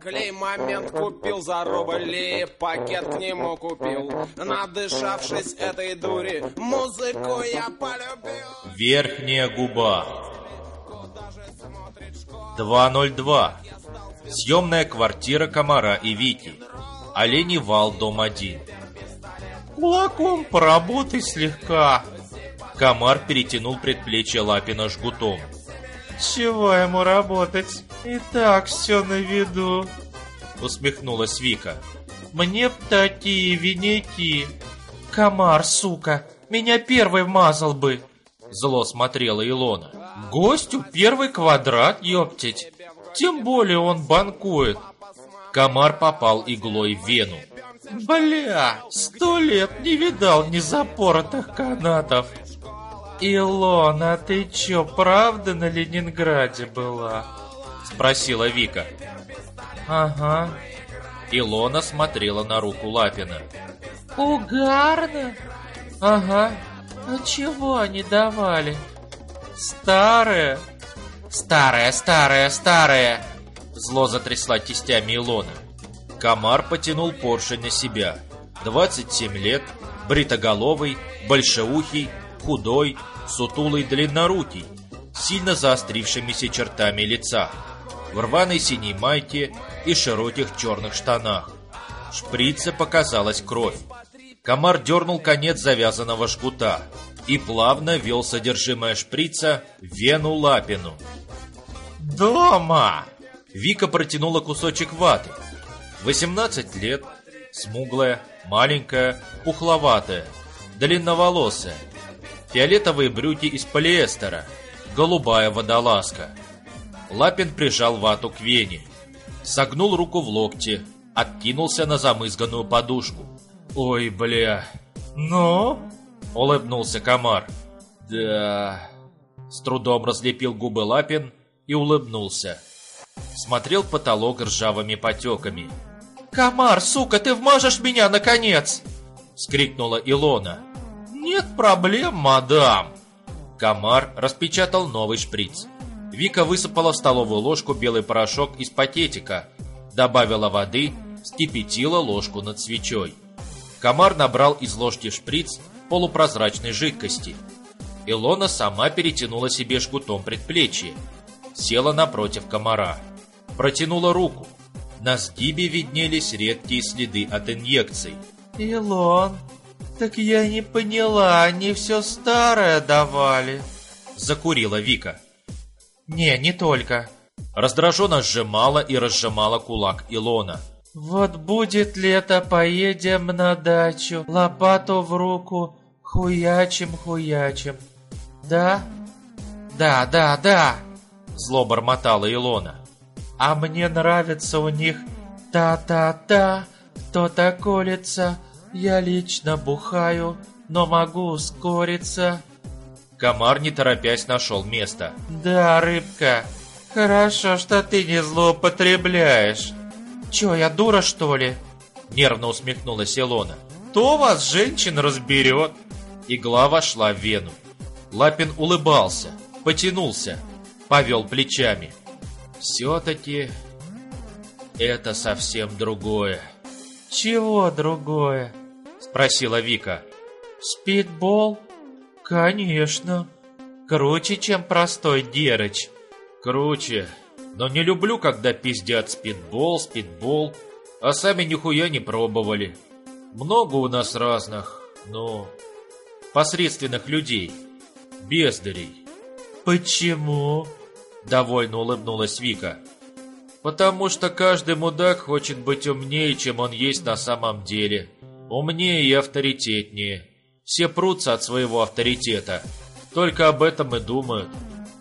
Клей момент купил за рубли, пакет к нему купил. Надышавшись этой дури, музыку я полюбил. Верхняя губа. 202. Съемная квартира Комара и Вики. Оленей вал, дом 1. Молоком поработай слегка. Комар перетянул предплечье Лапина жгутом. Чего ему работать? И так все на виду. Усмехнулась Вика. Мне б такие винейки. Комар, сука, меня первый вмазал бы. Зло смотрела Илона. Гостю первый квадрат, ёптить. Тем более он банкует. Комар попал иглой в вену. Бля, сто лет не видал незапоротых канатов. Илона, ты чё, правда на Ленинграде была? Спросила Вика. Ага. Илона смотрела на руку Лапина. Угарно? Ага. А чего они давали? Старая. Старая, старая, старая. Зло затрясла кистями Илона. Комар потянул поршень на себя. 27 лет, бритоголовый, большеухий, худой, сутулый, длиннорукий, сильно заострившимися чертами лица, в рваной синей майке и широких черных штанах. В шприце показалась кровь. Комар дернул конец завязанного жгута и плавно вел содержимое шприца в вену Лапину. «Дома!» Вика протянула кусочек ваты. 18 лет, смуглая, маленькая, пухловатая, длинноволосая, фиолетовые брюки из полиэстера, голубая водолазка. Лапин прижал вату к вене, согнул руку в локте, откинулся на замызганную подушку. «Ой, бля, ну?» — улыбнулся комар. «Да...» С трудом разлепил губы Лапин и улыбнулся. Смотрел потолок ржавыми потеками. «Комар, сука, ты вмажешь меня, наконец!» — скрикнула Илона. «Нет проблем, мадам!» Комар распечатал новый шприц. Вика высыпала в столовую ложку белый порошок из пакетика, добавила воды, скипятила ложку над свечой. Комар набрал из ложки шприц полупрозрачной жидкости. Илона сама перетянула себе жгутом предплечье. Села напротив комара. Протянула руку. На сгибе виднелись редкие следы от инъекций. «Илон, «Так я не поняла, они все старое давали», — закурила Вика. «Не, не только». Раздраженно сжимала и разжимала кулак Илона. «Вот будет лето, поедем на дачу, лопату в руку, хуячим-хуячим. Да? Да, да, да!» Зло бормотала Илона. «А мне нравится у них та-та-та, кто-то колется, я лично бухаю, но могу ускориться. Комар, не торопясь, нашел место. Да, рыбка, хорошо, что ты не злоупотребляешь. Че, я дура, что ли? Нервно усмехнулась Илона. То вас женщин разберет. Игла вошла в вену. Лапин улыбался, потянулся, повел плечами. Все-таки это совсем другое. Чего другое? Спросила Вика. Спидбол? Конечно. Круче, чем простой дерыч. Круче. Но не люблю, когда пиздят спидбол, спидбол, а сами нихуя не пробовали. Много у нас разных, ну, посредственных людей, бездарей. Почему? Довольно улыбнулась Вика. Потому что каждый мудак хочет быть умнее, чем он есть на самом деле умнее и авторитетнее. Все прутся от своего авторитета. Только об этом и думают.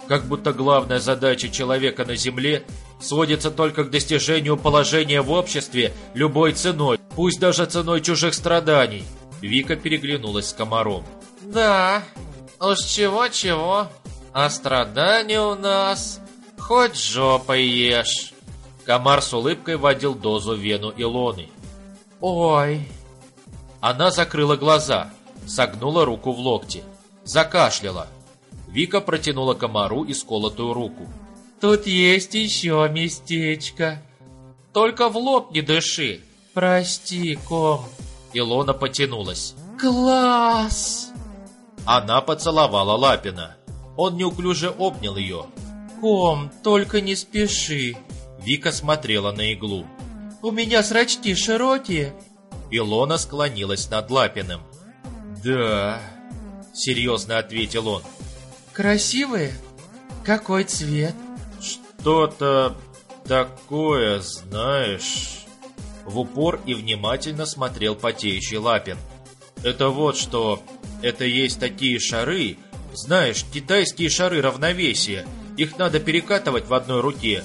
Как будто главная задача человека на Земле сводится только к достижению положения в обществе любой ценой, пусть даже ценой чужих страданий. Вика переглянулась с комаром. «Да, уж чего-чего, а страдания у нас хоть жопой ешь». Комар с улыбкой водил дозу вену Илоны. «Ой, она закрыла глаза, согнула руку в локте, закашляла. Вика протянула комару исколотую руку. Тут есть еще местечко. Только в лоб не дыши. Прости, ком. Илона потянулась. Класс! Она поцеловала Лапина. Он неуклюже обнял ее. «Ком, только не спеши!» Вика смотрела на иглу. «У меня зрачки широкие!» Илона склонилась над Лапиным. «Да...» — серьезно ответил он. «Красивые? Какой цвет?» «Что-то такое, знаешь...» В упор и внимательно смотрел потеющий Лапин. «Это вот что... Это есть такие шары, знаешь, китайские шары равновесия. Их надо перекатывать в одной руке.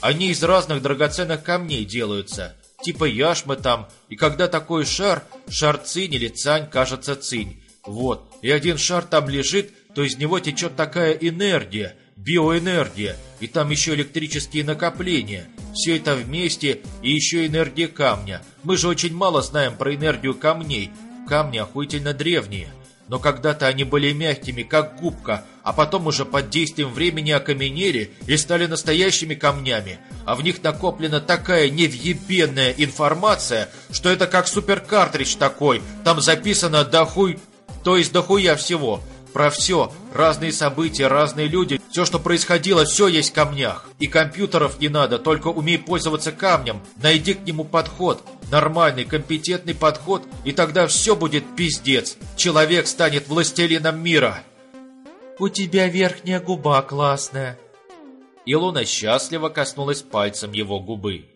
Они из разных драгоценных камней делаются. Типа яшмы там. И когда такой шар, шар цинь или цань, кажется цинь. Вот. И один шар там лежит, то из него течет такая энергия, биоэнергия. И там еще электрические накопления. Все это вместе и еще энергия камня. Мы же очень мало знаем про энергию камней. Камни охуительно древние но когда-то они были мягкими, как губка, а потом уже под действием времени окаменели и стали настоящими камнями, а в них накоплена такая невъебенная информация, что это как суперкартридж такой, там записано дохуй, то есть дохуя всего – про все, разные события, разные люди, все, что происходило, все есть в камнях. И компьютеров не надо, только умей пользоваться камнем, найди к нему подход, нормальный, компетентный подход, и тогда все будет пиздец. Человек станет властелином мира. У тебя верхняя губа классная. Илона счастливо коснулась пальцем его губы.